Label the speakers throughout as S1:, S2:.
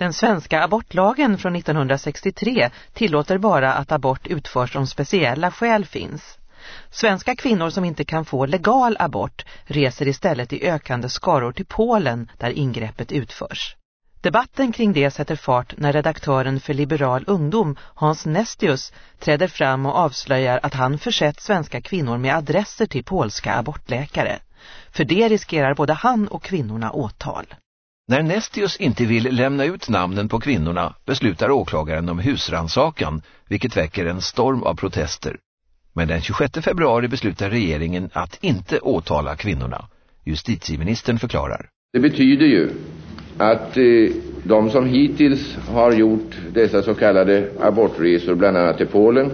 S1: Den svenska abortlagen från 1963 tillåter bara att abort utförs om speciella skäl finns. Svenska kvinnor som inte kan få legal abort reser istället i ökande skaror till Polen där ingreppet utförs. Debatten kring det sätter fart när redaktören för Liberal ungdom, Hans Nestius, träder fram och avslöjar att han försett svenska kvinnor med adresser till polska abortläkare. För det riskerar både han och kvinnorna åtal.
S2: När Nestius inte vill lämna ut namnen på kvinnorna beslutar åklagaren om husransakan, vilket väcker en storm av protester. Men den 26 februari beslutar regeringen att inte åtala kvinnorna. Justitieministern förklarar.
S3: Det betyder ju att eh, de som hittills har gjort dessa så kallade abortresor, bland annat till Polen,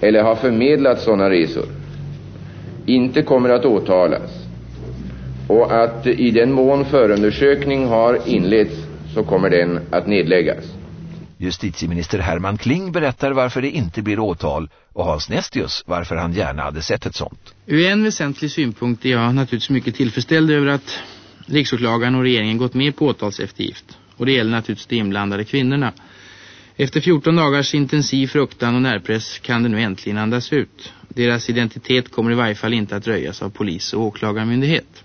S3: eller har förmedlat sådana resor, inte kommer att åtalas. Och att i den mån förundersökning har inletts så kommer den att nedläggas.
S2: Justitieminister Herman Kling berättar varför det inte blir åtal och Hans Nestius varför han gärna hade sett ett sånt.
S4: Ur en väsentlig synpunkt är jag naturligtvis mycket tillfredsställd över att Riksåklagaren och regeringen gått med på åtalseftergift. Och det gäller naturligtvis de inblandade kvinnorna. Efter 14 dagars intensiv fruktan och närpress kan det nu äntligen andas ut. Deras identitet kommer i varje fall inte att röjas av polis och åklagarmyndighet.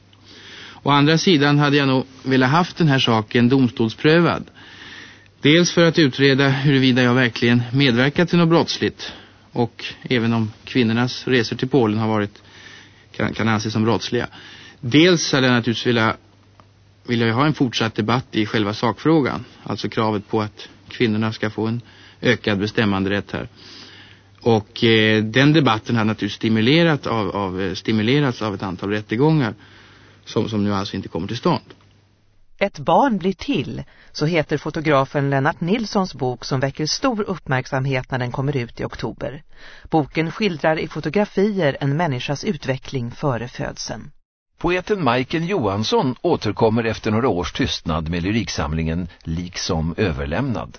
S4: Å andra sidan hade jag nog velat haft den här saken domstolsprövad. Dels för att utreda huruvida jag verkligen medverkat till något brottsligt. Och även om kvinnornas resor till Polen har varit kan, kan anses som brottsliga. Dels hade jag naturligtvis velat vill jag ha en fortsatt debatt i själva sakfrågan. Alltså kravet på att kvinnorna ska få en ökad bestämmanderätt här. Och eh, den debatten har naturligtvis stimulerat av, av, eh, stimulerats av ett antal rättegångar som, som nu alltså inte kommer till stånd.
S1: Ett barn blir till, så heter fotografen Lennart Nilssons bok som väcker stor uppmärksamhet när den kommer ut i oktober. Boken skildrar i fotografier en människas utveckling före födseln.
S2: Poeten Michael Johansson återkommer efter några års tystnad med lyriksamlingen Liksom överlämnad.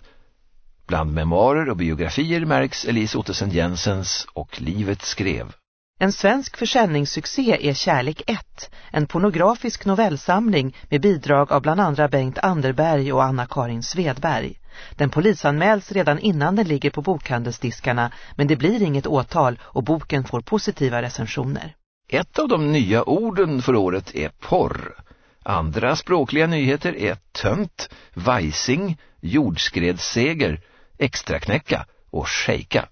S2: Bland memoarer och biografier märks Elise Ottesen Jensens och Livet skrev.
S1: En svensk försäljningssuccé är Kärlek 1, en pornografisk novellsamling med bidrag av bland andra Bengt Anderberg och Anna-Karin Svedberg. Den polisanmäls redan innan den ligger på bokhandelsdiskarna men det blir inget åtal och boken får positiva recensioner.
S2: Ett av de nya orden för året är porr. Andra språkliga nyheter är tönt, vajsing, jordskredsseger, extraknäcka och shejka.